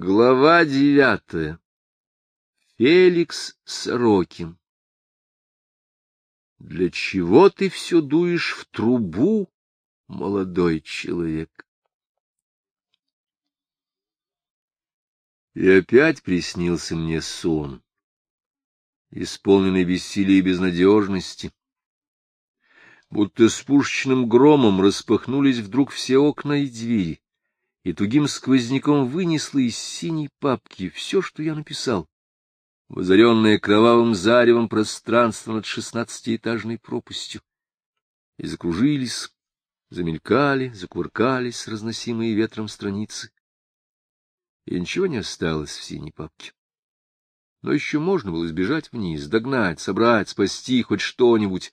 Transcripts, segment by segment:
Глава девятая. Феликс Сорокин. Для чего ты все дуешь в трубу, молодой человек? И опять приснился мне сон, исполненный бессилия и безнадежности. Будто с пушечным громом распахнулись вдруг все окна и двери и тугим сквозняком вынесла из синей папки все, что я написал, возоренное кровавым заревом пространство над шестнадцатиэтажной пропастью. И закружились, замелькали, закувыркались разносимые ветром страницы. И ничего не осталось в синей папке. Но еще можно было сбежать вниз, догнать, собрать, спасти хоть что-нибудь.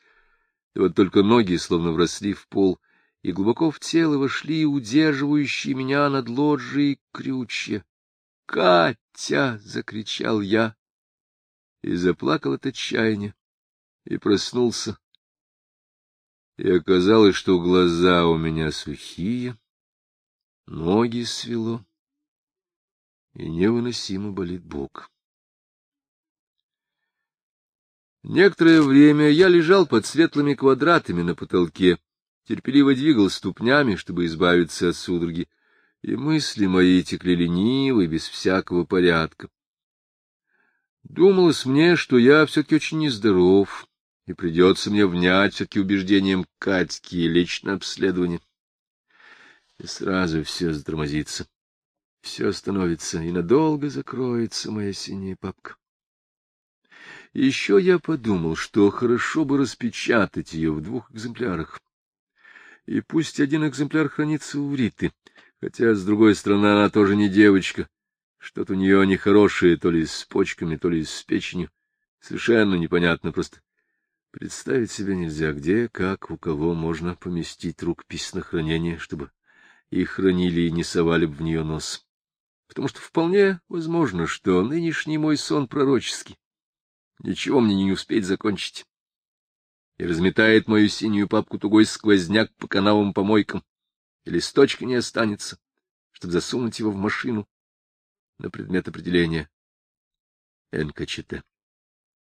И вот только ноги словно вросли в пол, и глубоко в тело вошли удерживающие меня над лоджией крючья. «Катя!» — закричал я и заплакал от отчаяния, и проснулся. И оказалось, что глаза у меня сухие, ноги свело, и невыносимо болит бок. Некоторое время я лежал под светлыми квадратами на потолке, терпеливо двигал ступнями, чтобы избавиться от судороги, и мысли мои текли лениво и без всякого порядка. Думалось мне, что я все-таки очень нездоров, и придется мне внять все-таки убеждением Катьки и лечь на обследование. И сразу все затормозится, все остановится, и надолго закроется моя синяя папка. Еще я подумал, что хорошо бы распечатать ее в двух экземплярах и пусть один экземпляр хранится у Риты, хотя, с другой стороны, она тоже не девочка. Что-то у нее нехорошее, то ли с почками, то ли с печенью. Совершенно непонятно, просто представить себе нельзя, где, как, у кого можно поместить рукопись на хранение, чтобы их хранили и не совали бы в нее нос. Потому что вполне возможно, что нынешний мой сон пророческий. Ничего мне не успеть закончить и разметает мою синюю папку тугой сквозняк по канавам помойкам, и листочка не останется, чтобы засунуть его в машину на предмет определения НКЧТ.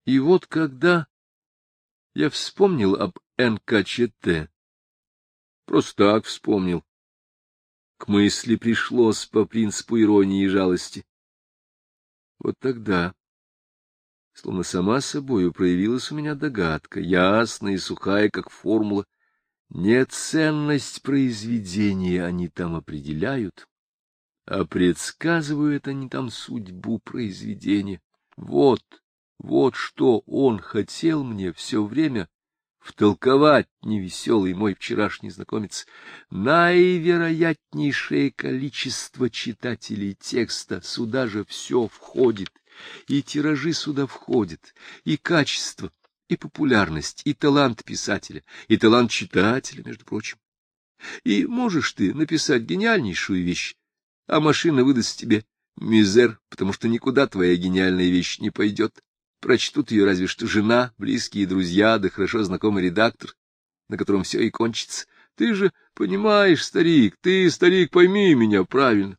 И вот когда я вспомнил об НКЧТ, просто так вспомнил, к мысли пришлось по принципу иронии и жалости. Вот тогда Словно сама собою проявилась у меня догадка, ясная и сухая, как формула. Не ценность произведения они там определяют, а предсказывают они там судьбу произведения. Вот, вот что он хотел мне все время втолковать невеселый мой вчерашний знакомец. Наивероятнейшее количество читателей текста сюда же все входит и тиражи сюда входят, и качество, и популярность, и талант писателя, и талант читателя, между прочим. И можешь ты написать гениальнейшую вещь, а машина выдаст тебе мизер, потому что никуда твоя гениальная вещь не пойдет. Прочтут ее разве что жена, близкие друзья, да хорошо знакомый редактор, на котором все и кончится. Ты же понимаешь, старик, ты, старик, пойми меня правильно.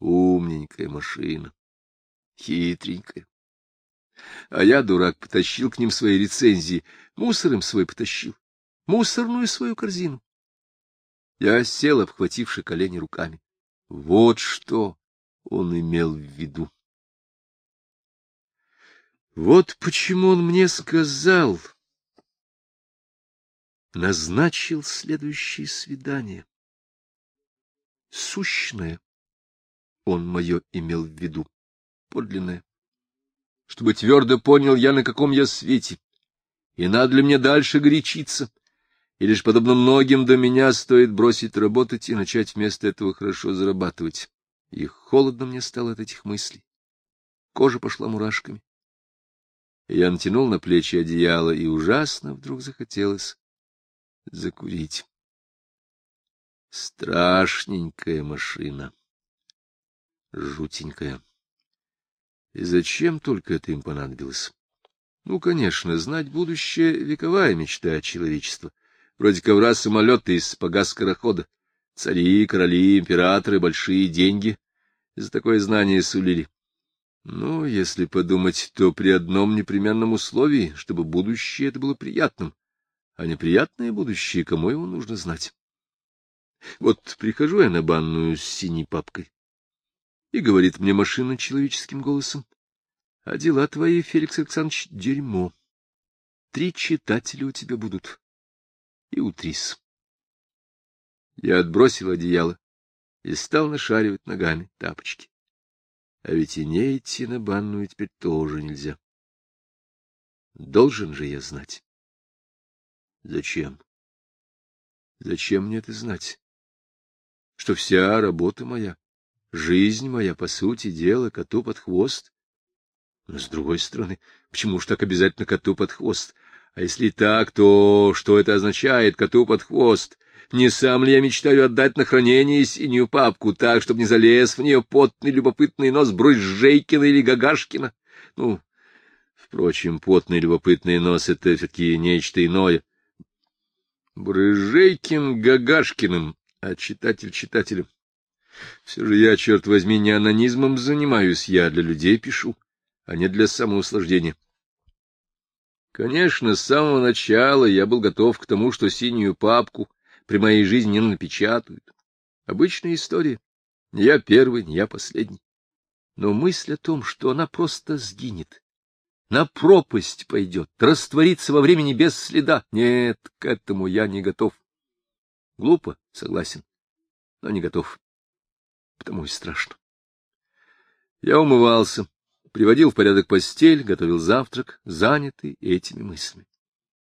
Умненькая машина хитренькая. А я, дурак, потащил к ним свои рецензии, мусор им свой потащил, мусорную свою корзину. Я сел, обхвативши колени руками. Вот что он имел в виду. Вот почему он мне сказал, назначил следующее свидание. Сущное он мое имел в виду подлинное. Чтобы твердо понял я, на каком я свете, и надо ли мне дальше горячиться, и лишь подобно многим до меня стоит бросить работать и начать вместо этого хорошо зарабатывать. И холодно мне стало от этих мыслей. Кожа пошла мурашками. Я натянул на плечи одеяло, и ужасно вдруг захотелось закурить. Страшненькая машина, жутенькая. И зачем только это им понадобилось? Ну, конечно, знать будущее — вековая мечта человечества. Вроде ковра самолета из сапога скорохода. Цари, короли, императоры, большие деньги. за такое знание сулили. Ну, если подумать, то при одном непременном условии, чтобы будущее это было приятным. А неприятное будущее, кому его нужно знать? Вот прихожу я на банную с синей папкой, и говорит мне машина человеческим голосом, а дела твои, Феликс Александрович, дерьмо. Три читателя у тебя будут. И утрис. Я отбросил одеяло и стал нашаривать ногами тапочки. А ведь и не идти на банную теперь тоже нельзя. Должен же я знать. Зачем? Зачем мне это знать? Что вся работа моя, жизнь моя, по сути дела, коту под хвост? Но, с другой стороны, почему ж так обязательно коту под хвост? А если так, то что это означает, коту под хвост? Не сам ли я мечтаю отдать на хранение синюю папку так, чтобы не залез в нее потный любопытный нос Брызжейкина или Гагашкина? Ну, впрочем, потный любопытный нос — это все-таки нечто иное. Брызжейкин Гагашкиным, а читатель читателем. Все же я, черт возьми, не анонизмом занимаюсь, я для людей пишу, а не для самоуслаждения. Конечно, с самого начала я был готов к тому, что синюю папку при моей жизни не напечатают. Обычная история. Не я первый, не я последний. Но мысль о том, что она просто сгинет, на пропасть пойдет, растворится во времени без следа, нет, к этому я не готов. Глупо, согласен, но не готов. Потому и страшно. Я умывался, приводил в порядок постель, готовил завтрак, занятый этими мыслями.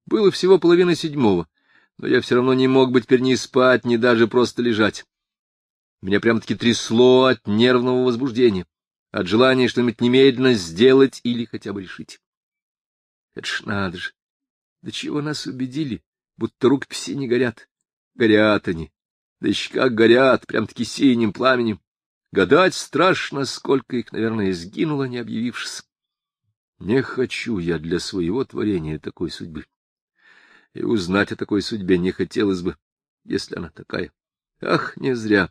Было всего половина седьмого но я все равно не мог бы теперь ни спать, ни даже просто лежать. Меня прям-таки трясло от нервного возбуждения, от желания что-нибудь немедленно сделать или хотя бы решить. Это ж надо же! До чего нас убедили, будто рукописи не горят. Горят они. Да еще как горят, прям-таки синим пламенем. Гадать страшно, сколько их, наверное, сгинуло, не объявившись. Не хочу я для своего творения такой судьбы и узнать о такой судьбе не хотелось бы, если она такая. Ах, не зря.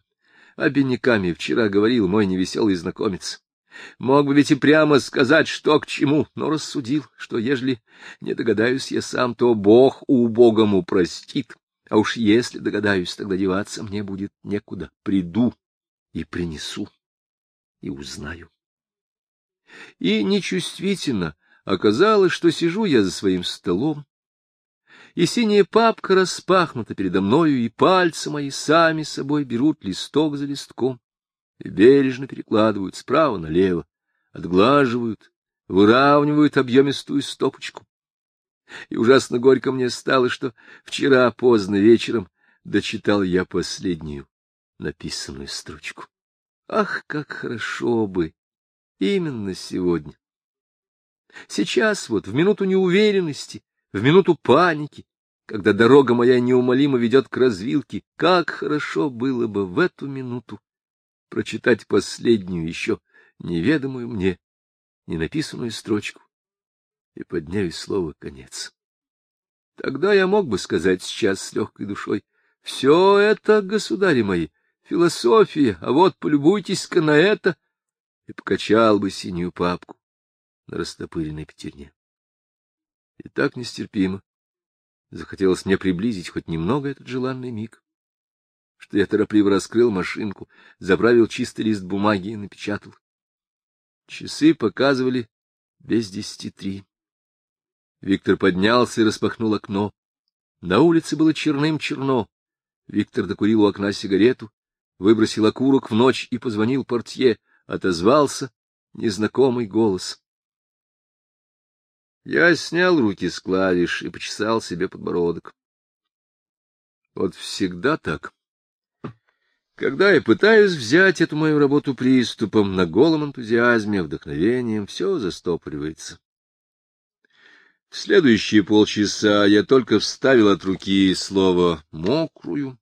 Обиняками вчера говорил мой невеселый знакомец. Мог бы ведь и прямо сказать, что к чему, но рассудил, что ежели не догадаюсь я сам, то Бог убогому простит. А уж если догадаюсь, тогда деваться мне будет некуда. Приду и принесу, и узнаю. И нечувствительно оказалось, что сижу я за своим столом, и синяя папка распахнута передо мною, и пальцы мои сами собой берут листок за листком и бережно перекладывают справа налево, отглаживают, выравнивают объемистую стопочку. И ужасно горько мне стало, что вчера поздно вечером дочитал я последнюю написанную строчку. Ах, как хорошо бы! Именно сегодня. Сейчас вот, в минуту неуверенности, в минуту паники, когда дорога моя неумолимо ведет к развилке, как хорошо было бы в эту минуту прочитать последнюю еще неведомую мне, ненаписанную строчку и подняю слово «конец». Тогда я мог бы сказать сейчас с легкой душой, «Все это, государи мои, философия, а вот полюбуйтесь-ка на это!» и покачал бы синюю папку на растопыренной пятерне. И так нестерпимо захотелось мне приблизить хоть немного этот желанный миг, что я торопливо раскрыл машинку, заправил чистый лист бумаги и напечатал. Часы показывали без десяти три. Виктор поднялся и распахнул окно. На улице было черным-черно. Виктор докурил у окна сигарету, выбросил окурок в ночь и позвонил портье. Отозвался незнакомый голос. Я снял руки с клавиш и почесал себе подбородок. Вот всегда так. Когда я пытаюсь взять эту мою работу приступом, на голом энтузиазме, вдохновением, все застопоривается. Следующие полчаса я только вставил от руки слово «мокрую»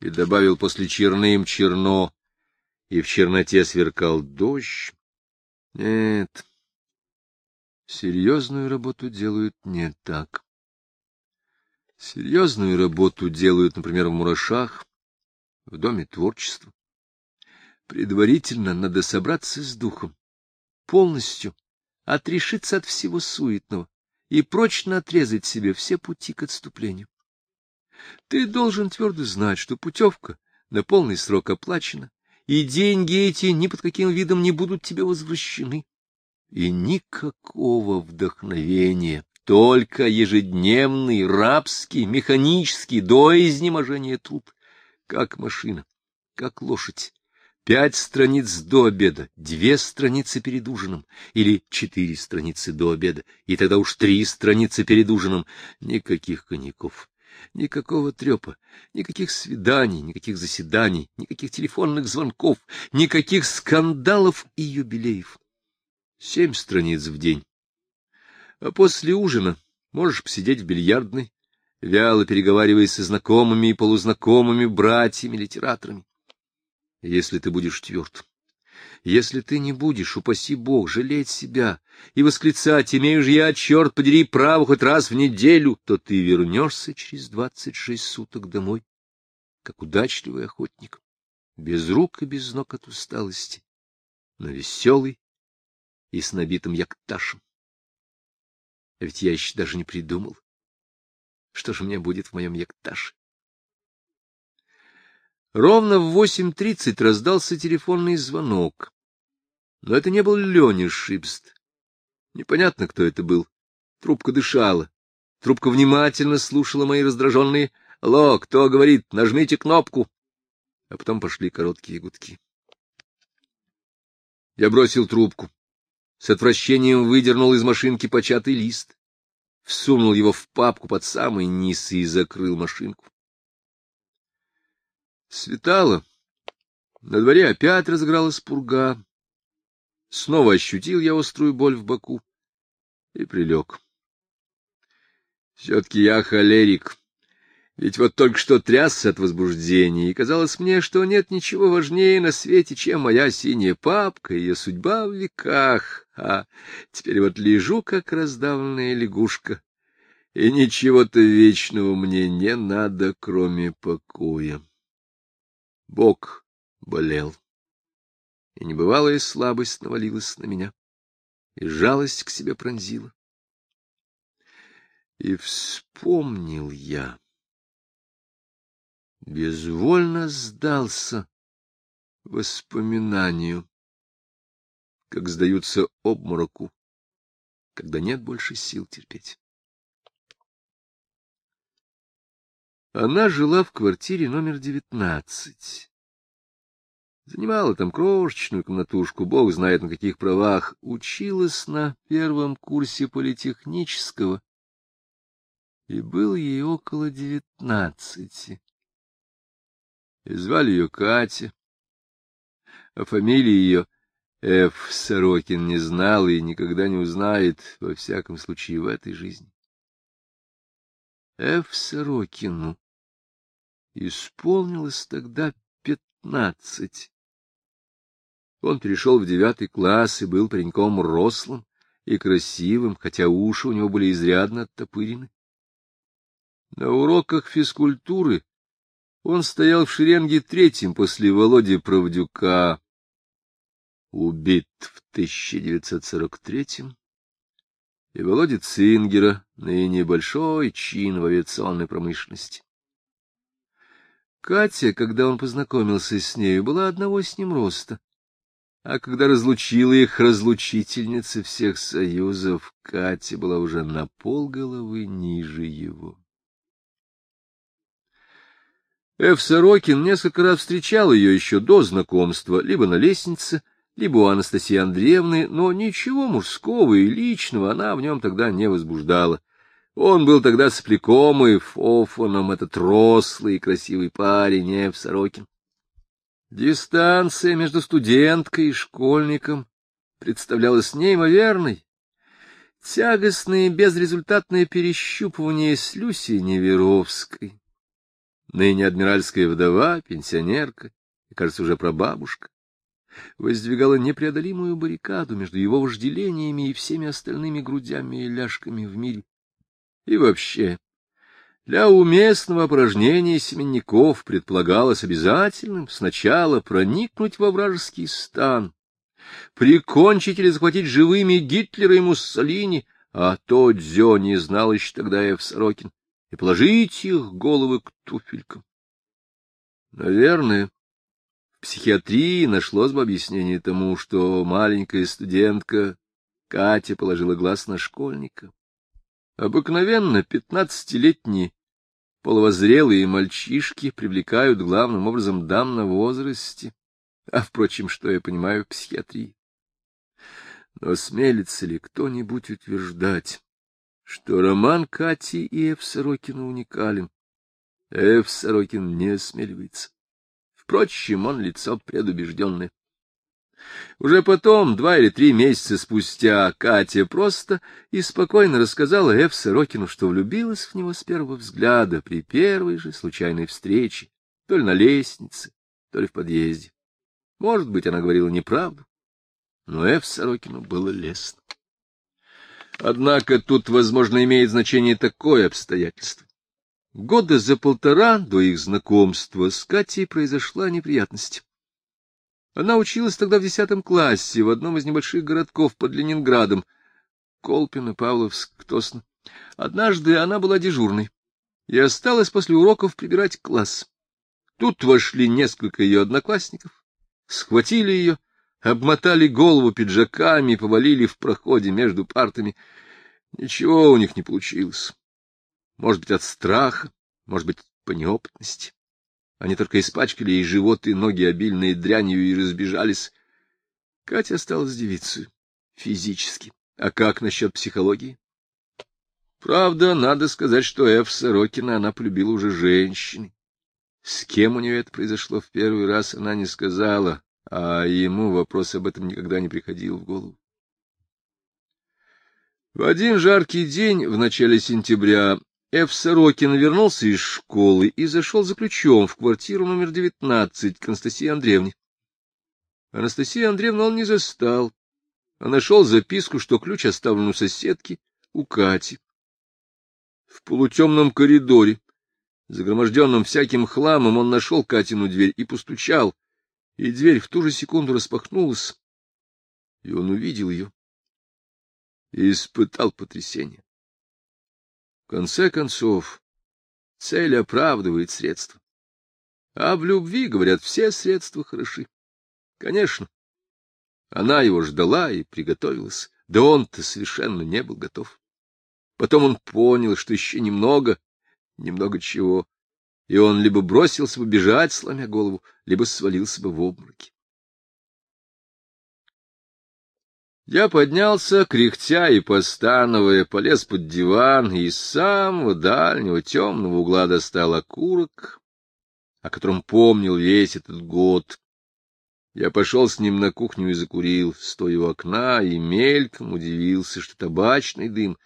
и добавил после черным черно, и в черноте сверкал дождь. Нет, Серьезную работу делают не так. Серьезную работу делают, например, в Мурашах, в Доме творчества. Предварительно надо собраться с духом, полностью отрешиться от всего суетного и прочно отрезать себе все пути к отступлению. Ты должен твердо знать, что путевка на полный срок оплачена, и деньги эти ни под каким видом не будут тебе возвращены. И никакого вдохновения, только ежедневный, рабский, механический, до изнеможения труд, как машина, как лошадь. Пять страниц до обеда, две страницы перед ужином, или четыре страницы до обеда, и тогда уж три страницы перед ужином. Никаких коньяков, Никакого трепа, никаких свиданий, никаких заседаний, никаких телефонных звонков, никаких скандалов и юбилеев. Семь страниц в день. А после ужина можешь посидеть в бильярдной, вяло переговариваясь со знакомыми и полузнакомыми братьями-литераторами. Если ты будешь тверд, если ты не будешь, упаси Бог, жалеть себя и восклицать, имею же я, черт подери, право хоть раз в неделю, то ты вернешься через двадцать шесть суток домой, как удачливый охотник, без рук и без ног от усталости, но веселый и с набитым якташем. А ведь я еще даже не придумал, что же мне будет в моем якташе. Ровно в восемь тридцать раздался телефонный звонок. Но это не был Леня Шипст. Непонятно, кто это был. Трубка дышала. Трубка внимательно слушала мои раздраженные «Алло, кто говорит? Нажмите кнопку!» А потом пошли короткие гудки. Я бросил трубку. С отвращением выдернул из машинки початый лист, всунул его в папку под самый низ и закрыл машинку. Светало. На дворе опять разыгралась пурга. Снова ощутил я острую боль в боку и прилег. Все-таки я холерик. Ведь вот только что трясся от возбуждения, и казалось мне, что нет ничего важнее на свете, чем моя синяя папка, ее судьба в веках. А теперь вот лежу, как раздавленная лягушка, и ничего-то вечного мне не надо, кроме покоя. Бог болел, и небывалая слабость навалилась на меня, и жалость к себе пронзила. И вспомнил я, безвольно сдался воспоминанию, как сдаются обмороку, когда нет больше сил терпеть. Она жила в квартире номер девятнадцать. Занимала там крошечную комнатушку, бог знает на каких правах, училась на первом курсе политехнического, и был ей около девятнадцати. И звали ее Катя, а фамилии ее Ф. Сорокин не знал и никогда не узнает, во всяком случае, в этой жизни. Ф. Сорокину Исполнилось тогда пятнадцать. Он перешел в девятый класс и был пареньком рослым и красивым, хотя уши у него были изрядно оттопырены. На уроках физкультуры он стоял в шеренге третьим после Володи Правдюка, убит в 1943-м, и Володи Цингера, ныне большой чин в авиационной промышленности. Катя, когда он познакомился с нею, была одного с ним роста. А когда разлучила их разлучительница всех союзов, Катя была уже на полголовы ниже его. Эф Сорокин несколько раз встречал ее еще до знакомства, либо на лестнице, либо у Анастасии Андреевны, но ничего мужского и личного она в нем тогда не возбуждала. Он был тогда сопляком и фофоном, этот рослый и красивый парень, Эв Сорокин. Дистанция между студенткой и школьником представлялась неимоверной. Тягостное и безрезультатное перещупывание с Люсией Неверовской. Ныне адмиральская вдова, пенсионерка, и, кажется, уже прабабушка, воздвигала непреодолимую баррикаду между его вожделениями и всеми остальными грудями и ляжками в мире. И вообще, Для уместного упражнения семенников предполагалось обязательным сначала проникнуть во вражеский стан, прикончить или захватить живыми Гитлера и Муссолини, а то Дзё не знал еще тогда Эв Сорокин, и положить их головы к туфелькам. Наверное, психиатрии нашлось бы объяснение тому, что маленькая студентка Катя положила глаз на школьника. Обыкновенно пятнадцатилетние половозрелые мальчишки привлекают главным образом дам на возрасте, а, впрочем, что я понимаю в психиатрии. Но смелится ли кто-нибудь утверждать, что роман Кати и Эф Сорокина уникален? Эф Сорокин не осмеливается. Впрочем, он лицо предубежденное. Уже потом, два или три месяца спустя, Катя просто и спокойно рассказала Эф Сорокину, что влюбилась в него с первого взгляда при первой же случайной встрече, то ли на лестнице, то ли в подъезде. Может быть, она говорила неправду, но Эф Сорокину было лестно. Однако тут, возможно, имеет значение такое обстоятельство. Года за полтора до их знакомства с Катей произошла неприятность. Она училась тогда в десятом классе в одном из небольших городков под Ленинградом. Колпино, Павловск, Тосно. Однажды она была дежурной и осталась после уроков прибирать класс. Тут вошли несколько ее одноклассников, схватили ее, обмотали голову пиджаками и повалили в проходе между партами. Ничего у них не получилось. Может быть, от страха, может быть, по неопытности. Они только испачкали ей живот и ноги обильные дрянью и разбежались. Катя осталась девицей, физически. А как насчет психологии? Правда, надо сказать, что Эф Сорокина она полюбила уже женщиной. С кем у нее это произошло в первый раз, она не сказала, а ему вопрос об этом никогда не приходил в голову. В один жаркий день в начале сентября Эф Сорокин вернулся из школы и зашел за ключом в квартиру номер девятнадцать к Анастасии Андреевне. Анастасию Андреевну он не застал, а нашел записку, что ключ оставлен у соседки, у Кати. В полутемном коридоре, загроможденном всяким хламом, он нашел Катину дверь и постучал, и дверь в ту же секунду распахнулась, и он увидел ее и испытал потрясение. Конце концов, цель оправдывает средства. А в любви, говорят, все средства хороши. Конечно, она его ждала и приготовилась, да он-то совершенно не был готов. Потом он понял, что еще немного, немного чего, и он либо бросился бы бежать, сломя голову, либо свалился бы в обмороки. Я поднялся, кряхтя и постановая, полез под диван и из самого дальнего темного угла достал окурок, о котором помнил весь этот год. Я пошел с ним на кухню и закурил, стоя у окна, и мельком удивился, что табачный дым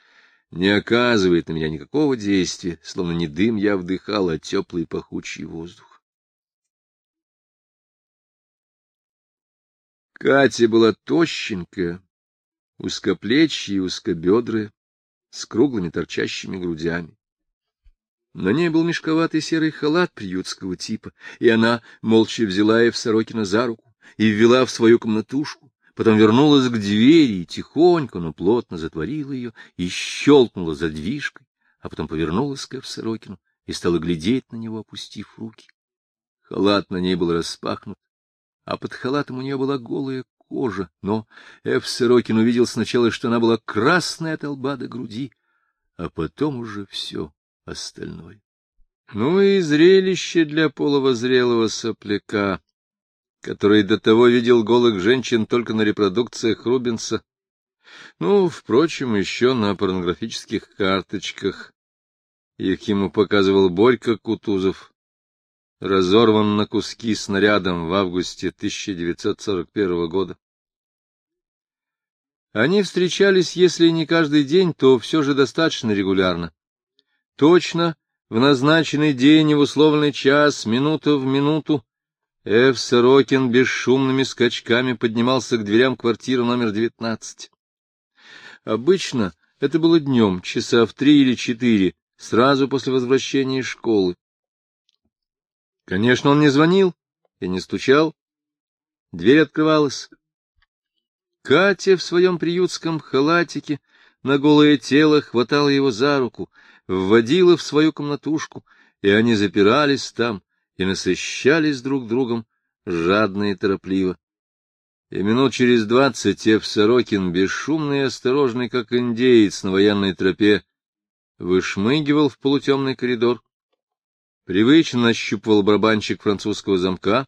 не оказывает на меня никакого действия, словно не дым я вдыхал, а теплый пахучий воздух. Катя была тощенькая, узкоплечья и узкобедрые, с круглыми торчащими грудями. На ней был мешковатый серый халат приютского типа, и она молча взяла Ев Сорокина за руку и ввела в свою комнатушку, потом вернулась к двери и тихонько, но плотно затворила ее и щелкнула задвижкой, а потом повернулась к Ев Сорокину и стала глядеть на него, опустив руки. Халат на ней был распахнут, а под халатом у нее была голая кожа, но Эф Сорокин увидел сначала, что она была красная от лба до груди, а потом уже все остальное. Ну и зрелище для половозрелого сопляка, который до того видел голых женщин только на репродукциях Рубенса, ну, впрочем, еще на порнографических карточках. Их ему показывал Борька Кутузов разорван на куски снарядом в августе 1941 года. Они встречались, если не каждый день, то все же достаточно регулярно. Точно в назначенный день и в условный час, минута в минуту, Эф Сорокин бесшумными скачками поднимался к дверям квартиры номер девятнадцать. Обычно это было днем, часа в три или четыре, сразу после возвращения из школы. Конечно, он не звонил и не стучал. Дверь открывалась. Катя в своем приютском халатике на голое тело хватала его за руку, вводила в свою комнатушку, и они запирались там и насыщались друг другом жадно и торопливо. И минут через двадцать Эв Сорокин, бесшумный и осторожный, как индеец на военной тропе, вышмыгивал в полутемный коридор, привычно ощупывал барабанчик французского замка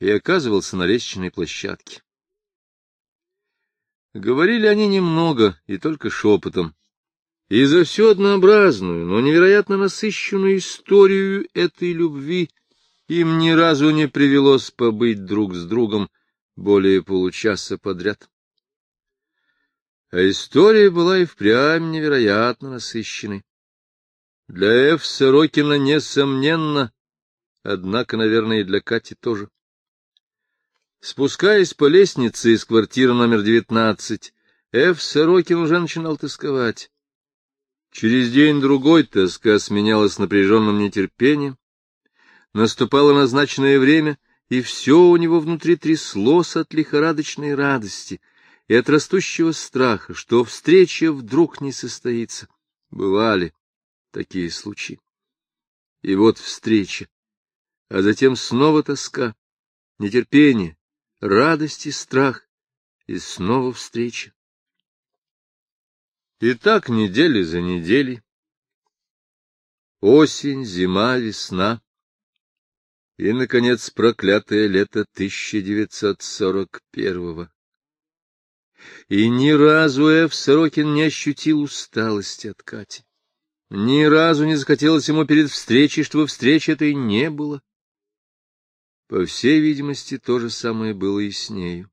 и оказывался на лестничной площадке. Говорили они немного и только шепотом. И за всю однообразную, но невероятно насыщенную историю этой любви им ни разу не привелось побыть друг с другом более получаса подряд. А история была и впрямь невероятно насыщенной. Для Эф Сорокина, несомненно, однако, наверное, и для Кати тоже. Спускаясь по лестнице из квартиры номер девятнадцать, Эф Сорокин уже начинал тосковать. Через день-другой тоска сменялась напряженным нетерпением. Наступало назначенное время, и все у него внутри тряслось от лихорадочной радости и от растущего страха, что встреча вдруг не состоится. Бывали такие случаи. И вот встреча, а затем снова тоска, нетерпение, радость и страх, и снова встреча. И так недели за неделей. Осень, зима, весна. И, наконец, проклятое лето 1941-го. И ни разу Эф Сорокин не ощутил усталости от Кати. Ни разу не захотелось ему перед встречей, чтобы встречи этой не было. По всей видимости, то же самое было и с нею.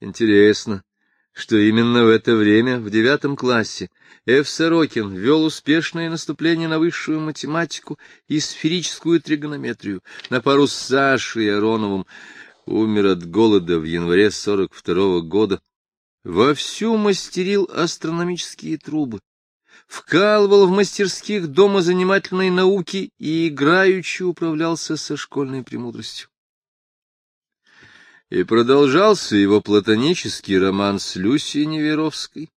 Интересно, что именно в это время, в девятом классе, Ф. Сорокин вел успешное наступление на высшую математику и сферическую тригонометрию, на пару с Сашей Ароновым, умер от голода в январе сорок второго года, вовсю мастерил астрономические трубы, вкалывал в мастерских дома занимательной науки и играючи управлялся со школьной премудростью. И продолжался его платонический роман с Люсией Неверовской.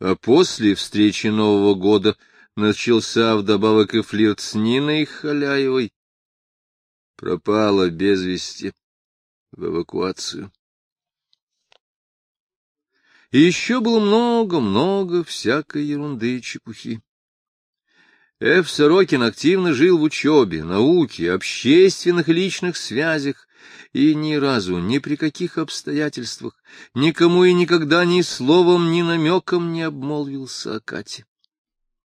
А после встречи Нового года начался вдобавок и флирт с Ниной Халяевой. Пропала без вести в эвакуацию. И еще было много-много всякой ерунды и чепухи. Ф. Сорокин активно жил в учебе, науке, общественных личных связях, и ни разу, ни при каких обстоятельствах, никому и никогда ни словом, ни намеком не обмолвился о Кате.